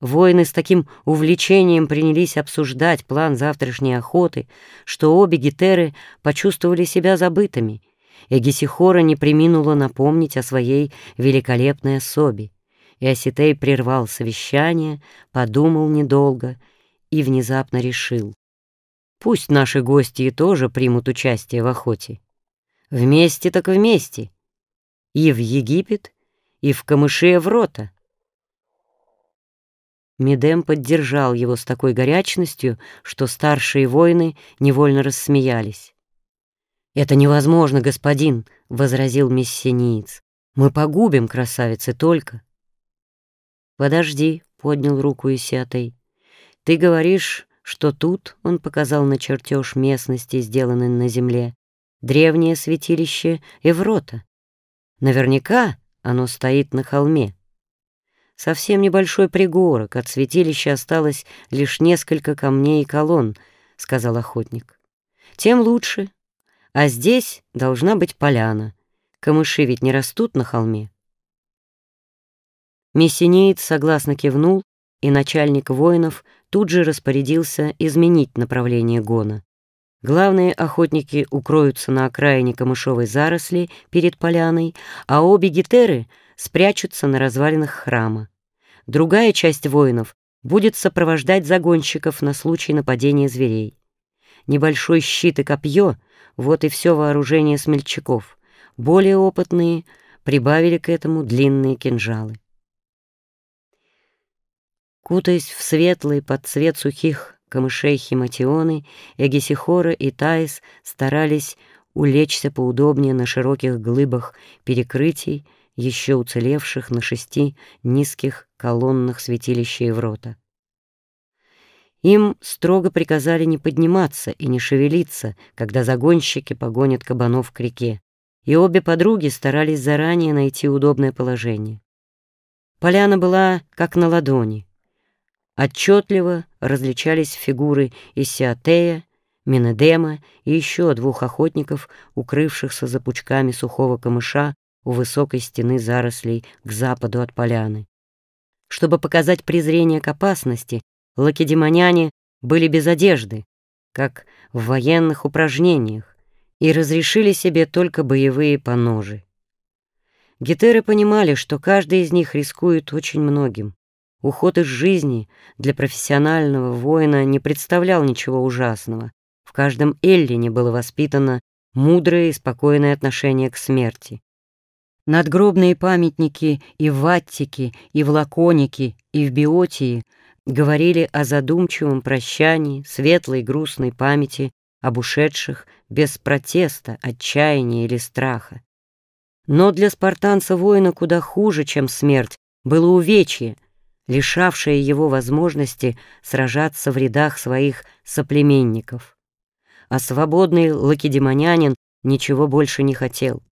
Воины с таким увлечением принялись обсуждать план завтрашней охоты, что обе гетеры почувствовали себя забытыми, и Гесихора не приминула напомнить о своей великолепной особе. Осетей прервал совещание, подумал недолго и внезапно решил. Пусть наши гости тоже примут участие в охоте. Вместе так вместе. И в Египет, и в камыши Эврота. Медем поддержал его с такой горячностью, что старшие воины невольно рассмеялись. «Это невозможно, господин», — возразил мессиниец. «Мы погубим красавицы только». «Подожди», — поднял руку Исиатей. «Ты говоришь, что тут, — он показал на чертеж местности, сделанный на земле, — древнее святилище Эврота. Наверняка оно стоит на холме. Совсем небольшой пригорок, от святилища осталось лишь несколько камней и колонн, — сказал охотник. Тем лучше. А здесь должна быть поляна. Камыши ведь не растут на холме. Мессинеец согласно кивнул, и начальник воинов тут же распорядился изменить направление гона. Главные охотники укроются на окраине камышовой заросли перед поляной, а обе гетеры — спрячутся на развалинах храма. Другая часть воинов будет сопровождать загонщиков на случай нападения зверей. Небольшой щит и копье — вот и все вооружение смельчаков. Более опытные прибавили к этому длинные кинжалы. Кутаясь в светлый под цвет сухих камышей химатионы, Эгисихора и Таис старались улечься поудобнее на широких глыбах перекрытий еще уцелевших на шести низких колоннах святилища Еврота. Им строго приказали не подниматься и не шевелиться, когда загонщики погонят кабанов к реке, и обе подруги старались заранее найти удобное положение. Поляна была как на ладони. Отчетливо различались фигуры Исиатея, Минедема и еще двух охотников, укрывшихся за пучками сухого камыша у высокой стены зарослей к западу от поляны. Чтобы показать презрение к опасности, лакедемоняне были без одежды, как в военных упражнениях, и разрешили себе только боевые поножи. Гетеры понимали, что каждый из них рискует очень многим. Уход из жизни для профессионального воина не представлял ничего ужасного. В каждом Эллине было воспитано мудрое и спокойное отношение к смерти. Надгробные памятники и в Аттике, и в Лаконике, и в Биотии говорили о задумчивом прощании, светлой грустной памяти об ушедших без протеста, отчаяния или страха. Но для спартанца воина куда хуже, чем смерть, было увечье, лишавшее его возможности сражаться в рядах своих соплеменников. А свободный лакедемонянин ничего больше не хотел —